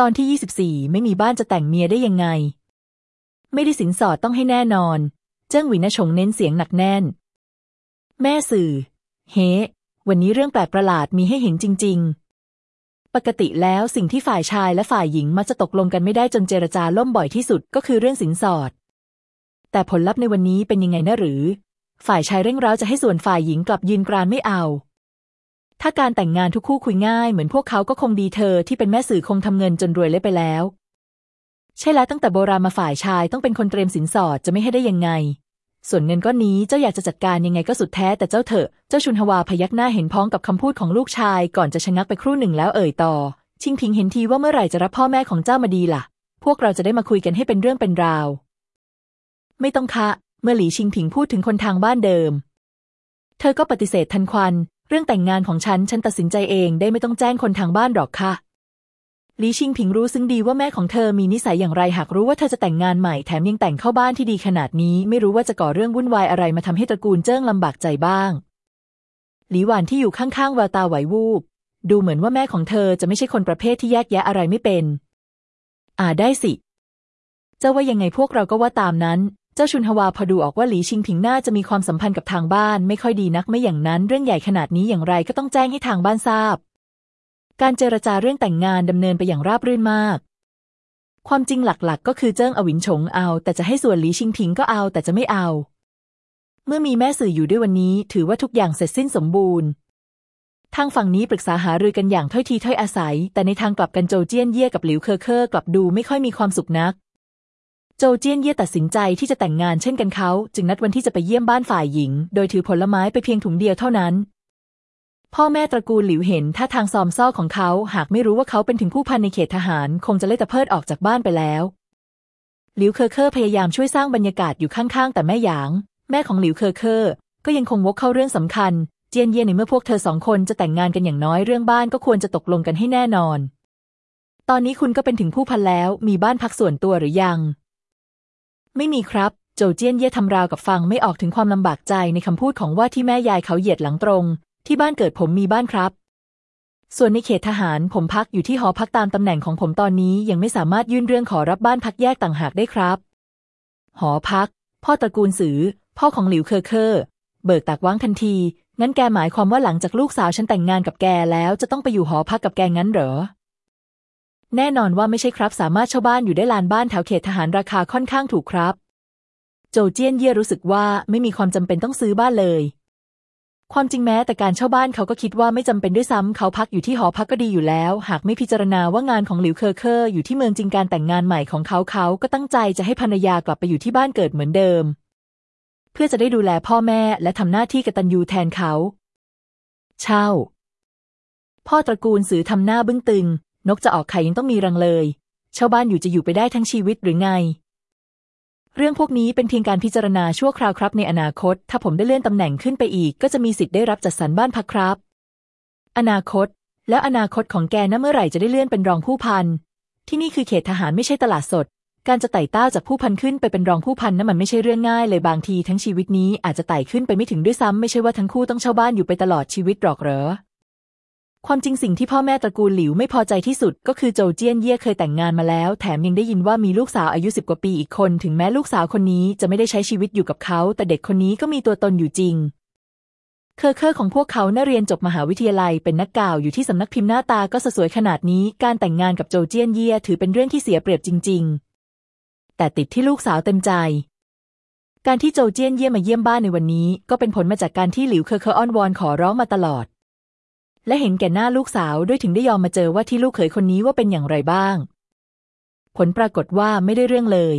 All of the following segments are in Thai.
ตอนที่ 24 ไม่มีบ้านจะแต่งเมียได้ยังไง ไม่ได้สินสอดต้องให้แน่นอน เจิ้งหวินชงเน้นเสียงหนักแน่น แม่สื่อ เฮวันนี้เรื่องแปลกประหลาดมีให้เห็นจริง ๆ ปกติแล้วสิ่งที่ฝ่ายชายและฝ่ายหญิงมักจะตกลงกันไม่ได้จนเจรจาล่มบ่อยที่สุดก็คือเรื่องสินสอด แต่ผลลัพธ์ในวันนี้เป็นยังไงนะหรือ ฝ่ายชายเร่งร้าวจะให้ส่วนฝ่ายหญิงกลับยืนกรานไม่เอา ถ้าการแต่งงานทุกคู่คุยง่ายเหมือนพวกเขาก็คงดีเธอที่เป็นแม่สื่อคงทำเงินจนรวยเละไปแล้ว ใช่แล้วตั้งแต่โบราณมาฝ่ายชายต้องเป็นคนเตรียมสินสอดจะไม่ให้ได้ยังไง ส่วนเงินก้อนนี้เจ้าอยากจะจัดการยังไงก็สุดแท้แต่เจ้าเถอะเจ้าชุนฮวาพยักหน้าเห็นพ้องกับคำพูดของลูกชายก่อนจะชะงักไปครู่หนึ่งแล้วเอ่ยต่อ ชิงพิงเห็นทีว่าเมื่อไหร่จะรับพ่อแม่ของเจ้ามาดีล่ะ พวกเราจะได้มาคุยกันให้เป็นเรื่องเป็นราว ไม่ต้องคะ เมื่อหลีชิงผิงพูดถึงคนทางบ้านเดิม เธอก็ปฏิเสธทันควัน เรื่องแต่งงานของฉันฉันตัดสินใจเองได้ไม่ต้องแจ้งคนทางบ้านหรอกค่ะหลีชิงผิงรู้ซึ้งดีว่าแม่ของเธอมีนิสัยอย่างไรหากรู้ว่าเธอจะแต่งงานใหม่แถมยังแต่งเข้าบ้านที่ดีขนาดนี้ ไม่รู้ว่าจะก่อเรื่องวุ่นวายอะไรมาทำให้ตระกูลเจิ้งลำบากใจบ้าง หลีหวานที่อยู่ข้างๆแววตาไหววูบดูเหมือนว่าแม่ของเธอจะไม่ใช่คนประเภทที่แยกแยะอะไรไม่เป็น อ่าได้สิเจ้าว่ายังไงพวกเราก็ว่าตามนั้น เจ้าชุนฮวาพอดูออกว่าหลีชิงผิงน่าจะมีความสัมพันธ์กับทางบ้าน ไม่ค่อยดีนักไม่อย่างนั้นเรื่องใหญ่ขนาดนี้อย่างไรก็ต้องแจ้งให้ทางบ้านทราบ การเจรจาเรื่องแต่งงานดำเนินไปอย่างราบรื่นมาก ความจริงหลักๆ ก็คือเจิ้งอวินฉงเอา แต่จะให้ส่วนหลีชิงผิงก็เอาแต่จะไม่เอา เมื่อมีแม่สื่ออยู่ด้วยวันนี้ ถือว่าทุกอย่างเสร็จสิ้นสมบูรณ์ทางฝั่งนี้ปรึกษาหารือกันอย่างถ้อยทีถ้อยอาศัย แต่ในทางกลับกันโจเจี้ยนเย่กับหลิวเคอเคอร์กลับดูไม่ค่อยมีความสุขนัก โจเจี้ยนเย่ตัดสินใจที่จะแต่งงานเช่นกันเขา จึงนัดวันที่จะไปเยี่ยมบ้านฝ่ายหญิง โดยถือผลไม้ไปเพียงถุงเดียวเท่านั้น พ่อแม่ตระกูลหลิวเห็นท่าทางซอมซ่อของเขา หากไม่รู้ว่าเขาเป็นถึงผู้พันในเขตทหาร คงจะไล่ตะเพิดออกจากบ้านไปแล้ว หลิวเคอเคอร์พยายามช่วยสร้างบรรยากาศอยู่ข้างๆ แต่แม่หยาง แม่ของหลิวเคอเคอร์ก็ยังคงวกเข้าเรื่องสำคัญ เจี้ยนเย่ในเมื่อพวกเธอสองคนจะแต่งงานกันอย่างน้อยเรื่องบ้านก็ควรจะตกลงกันให้แน่นอน ตอนนี้คุณก็เป็นถึงผู้พันแล้ว มีบ้านพักส่วนตัวหรือยัง ไม่มีครับ โจเจี้ยนเย่ทำราวกับฟังไม่ออกถึงความลำบากใจในคำพูดของว่าที่แม่ยายเขาเหยียดหลังตรง ที่บ้านเกิดผมมีบ้านครับ ส่วนในเขตทหารผมพักอยู่ที่หอพักตามตำแหน่งของผมตอนนี้ยังไม่สามารถยื่นเรื่องขอรับบ้านพักแยกต่างหากได้ครับ หอพัก พ่อตระกูลสือ พ่อของหลิวเคอเคอร์เบิกตากว้างทันที งั้นแกหมายความว่าหลังจากลูกสาวฉันแต่งงานกับแกแล้วจะต้องไปอยู่หอพักกับแกงั้นเหรอ แน่นอนว่าไม่ใช่ครับ สามารถเช่าบ้านอยู่ได้ลานบ้านแถวเขตทหารราคาค่อนข้างถูกครับ โจเจี้ยนเย่รู้สึกว่าไม่มีความจำเป็นต้องซื้อบ้านเลย ความจริงแม้แต่การเช่าบ้านเขาก็คิดว่าไม่จำเป็นด้วยซ้ำเขาพักอยู่ที่หอพักก็ดีอยู่แล้ว หากไม่พิจารณาว่างานของหลิวเคอเคอร์อยู่ที่เมืองจริงการแต่งงานใหม่ของเขาเขาก็ตั้งใจจะให้ภรรยากลับไปอยู่ที่บ้านเกิดเหมือนเดิม เพื่อจะได้ดูแลพ่อแม่และทำหน้าที่กตัญญูแทนเขา เช่า พ่อตระกูลสือทำหน้าบึ้งตึง นกจะออกไข่ยังต้องมีรังเลยเช่าบ้านอยู่จะอยู่ไปได้ทั้งชีวิตหรือไง เรื่องพวกนี้เป็นเพียงการพิจารณาชั่วคราวครับในอนาคต ถ้าผมได้เลื่อนตำแหน่งขึ้นไปอีก ก็จะมีสิทธิ์ได้รับจัดสรรบ้านพักครับ อนาคต แล้วอนาคตของแกนะเมื่อไหร่จะได้เลื่อนเป็นรองผู้พันที่นี่คือเขตทหารไม่ใช่ตลาดสด การจะไต่เต้าจากผู้พันขึ้นไปเป็นรองผู้พันนั้นมันไม่ใช่เรื่องง่ายเลยบางทีทั้งชีวิตนี้อาจจะไต่ขึ้นไปไม่ถึงด้วยซ้ำไม่ใช่ว่าทั้งคู่ต้องเช่าบ้านอยู่ไปตลอดชีวิตหรอกเหรอ ความจริงสิ่งที่พ่อแม่ตระกูลหลิวไม่พอใจที่สุด ก็คือโจเจี้ยนเย่เคยแต่งงานมาแล้ว แถมยังได้ยินว่ามีลูกสาวอายุสิบกว่าปีอีกคน ถึงแม้ลูกสาวคนนี้จะไม่ได้ใช้ชีวิตอยู่กับเขา แต่เด็กคนนี้ก็มีตัวตนอยู่จริง เคอเคอร์ของพวกเขาน่ะเรียนจบมหาวิทยาลัยเป็นนักข่าวอยู่ที่สำนักพิมพ์หน้าตาก็สวยขนาดนี้ การแต่งงานกับโจเจี้ยนเย่ถือเป็นเรื่องที่เสียเปรียบจริง ๆ แต่ติดที่ลูกสาวเต็มใจการที่โจเจี้ยนเย่มาเยี่ยมบ้านในวันนี้ ก็เป็นผลมาจากการที่หลิวเคอเคอร์อ้อนวอนขอร้องมาตลอด และเห็นแก่หน้าลูกสาวด้วยถึงได้ยอมมาเจอว่าที่ลูกเขยคนนี้ว่าเป็นอย่างไรบ้าง ผลปรากฏว่าไม่ได้เรื่องเลย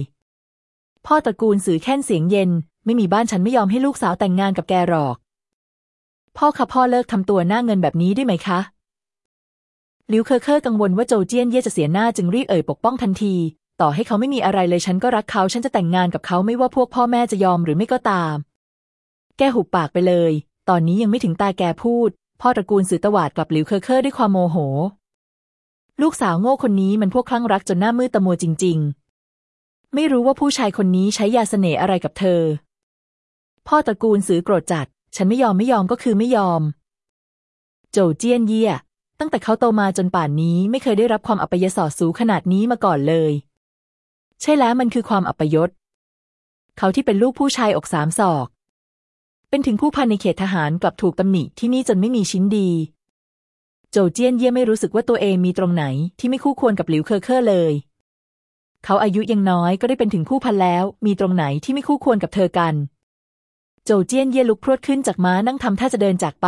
พ่อตระกูลสื่อแค่นเสียงเย็น ไม่มีบ้านฉันไม่ยอมให้ลูกสาวแต่งงานกับแกหรอก พ่อคะพ่อเลิกทำตัวหน้าเงินแบบนี้ได้ไหมคะหลิวเคอเคอร์กังวลว่าโจเจี้ยนเย่จะเสียหน้าจึงรีบเอ่ยปกป้องทันที ต่อให้เขาไม่มีอะไรเลยฉันก็รักเขาฉันจะแต่งงานกับเขาไม่ว่าพวกพ่อแม่จะยอมหรือไม่ก็ตาม แกหุบปากไปเลย ตอนนี้ยังไม่ถึงตาแกพูด พ่อตระกูลสือตวาดกลับหลิวเคอเคอร์ด้วยความโมโห ลูกสาวโง่คนนี้มันพวกคลั่งรักจนหน้ามืดตะมัวจริง ๆ ไม่รู้ว่าผู้ชายคนนี้ใช้ยาเสน่ห์อะไรกับเธอ พ่อตระกูลสือโกรธจัด ฉันไม่ยอมไม่ยอมก็คือไม่ยอม โจเจี้ยนเยี่ย ตั้งแต่เขาโตมาจนป่านนี้ไม่เคยได้รับความอัปยศสูขนาดนี้มาก่อนเลย ใช่แล้วมันคือความอัปยศเขาที่เป็นลูกผู้ชายอกสามศอก เป็นถึงผู้พันในเขตทหารกลับถูกตำหนิที่นี่จนไม่มีชิ้นดี โจเจี้ยนเย่ไม่รู้สึกว่าตัวเองมีตรงไหนที่ไม่คู่ควรกับหลิวเคอเคอร์เลย เขาอายุยังน้อยก็ได้เป็นถึงผู้พันแล้ว มีตรงไหนที่ไม่คู่ควรกับเธอกัน โจเจี้ยนเย่ลุกพรวดขึ้นจากม้านั่งทำท่าจะเดินจากไป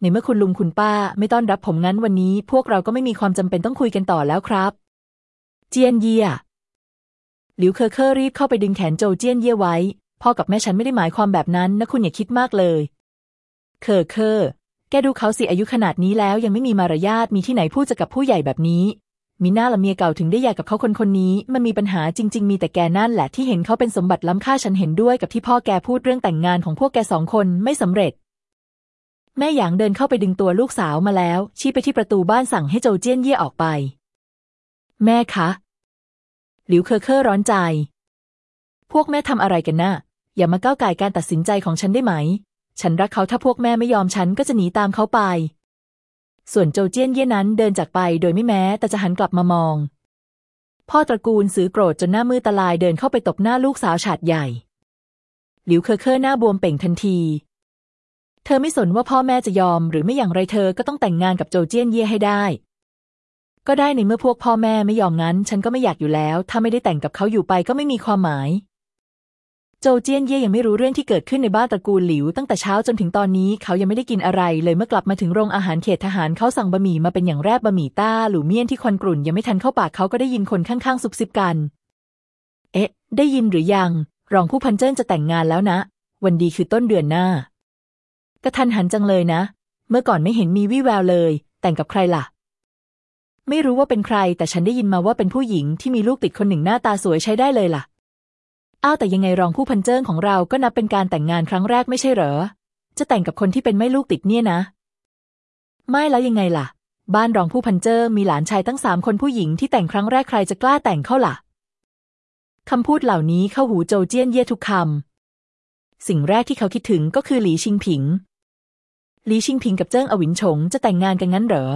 ในเมื่อคุณลุงคุณป้าไม่ต้อนรับผมงั้นวันนี้ พวกเราก็ไม่มีความจำเป็นต้องคุยกันต่อแล้วครับ เจี้ยนเย่หลิวเคอเคอร์รีบเข้าไปดึงแขนโจเจี้ยนเย่ไว้ พ่อกับแม่ฉันไม่ได้หมายความแบบนั้นนะคุณอย่าคิดมากเลย เคอเคอร์แกดูเขาสิอายุขนาดนี้แล้วยังไม่มีมารยาทมีที่ไหนพูดจากับผู้ใหญ่แบบนี้ มิน่าล่ะเมียเก่าถึงได้หย่ากับเขาคนคนนี้ มันมีปัญหาจริง ๆ มีแต่แกนั่นแหละที่เห็นเขาเป็นสมบัติล้ำค่าฉันเห็นด้วยกับที่พ่อแกพูดเรื่องแต่งงานของพวกแกสองคนไม่สำเร็จ แม่หยางเดินเข้าไปดึงตัวลูกสาวมาแล้ว ชี้ไปที่ประตูบ้านสั่งให้โจเจี้ยนเย่ออกไป แม่คะหลิวเคอเคอร์ร้อนใจ พวกแม่ทำอะไรกันน่ะอย่ามาก้าวก่ายการตัดสินใจของฉันได้ไหม ฉันรักเขาถ้าพวกแม่ไม่ยอมฉันก็จะหนีตามเขาไป ส่วนโจเจี้ยนเย่นั้นเดินจากไปโดยไม่แม้แต่จะหันกลับมามอง พ่อตระกูลซื้อโกรธจนหน้ามืดตาลายเดินเข้าไปตบหน้าลูกสาวฉาดใหญ่ หลิวเคอเคอร์หน้าบวมเป่งทันที เธอไม่สนว่าพ่อแม่จะยอมหรือไม่อย่างไรเธอก็ต้องแต่งงานกับโจเจี้ยนเย่ให้ได้ ก็ได้ในเมื่อพวกพ่อแม่ไม่ยอมงั้น ฉันก็ไม่อยากอยู่แล้ว ถ้าไม่ได้แต่งกับเขาอยู่ไปก็ไม่มีความหมาย โจเจี้ยนเย่ยังไม่รู้เรื่องที่เกิดขึ้นในบ้านตระกูลหลิว ตั้งแต่เช้าจนถึงตอนนี้เขายังไม่ได้กินอะไร เลยเมื่อกลับมาถึงโรงอาหารเขตทหารเขาสั่งบะหมี่มาเป็นอย่างแรกบะหมี่ต้าหลูเมี่ยนที่ควันกรุ่นยังไม่ทันเข้าปากเขาก็ได้ยินคนข้างๆซุบซิบกัน เอ๊ะ ได้ยินหรือยัง รองผู้พันเจิ้นจะแต่งงานแล้วนะ วันดีคือต้นเดือนหน้ากระทันหันจังเลยนะ เมื่อก่อนไม่เห็นมีวี่แววเลย แต่งกับใครล่ะ ไม่รู้ว่าเป็นใคร แต่ฉันได้ยินมาว่าเป็นผู้หญิงที่มีลูกติดคนหนึ่งหน้าตาสวยใช้ได้เลยล่ะ อ้าวแต่ยังไงรองผู้พันเจิ้งของเราก็นับเป็นการแต่งงานครั้งแรกไม่ใช่เหรอ จะแต่งกับคนที่เป็นไม่ลูกติดเนี่ยนะ ไม่แล้วยังไงล่ะ บ้านรองผู้พันเจิ้งมีหลานชายตั้งสามคนผู้หญิงที่แต่งครั้งแรกใครจะกล้าแต่งเข้าล่ะคำพูดเหล่านี้เข้าหูโจเจี้ยนเย่ทุกคำ สิ่งแรกที่เขาคิดถึงก็คือหลีชิงผิง หลีชิงผิงกับเจิ้งอวินฉงจะแต่งงานกันงั้นเหรอ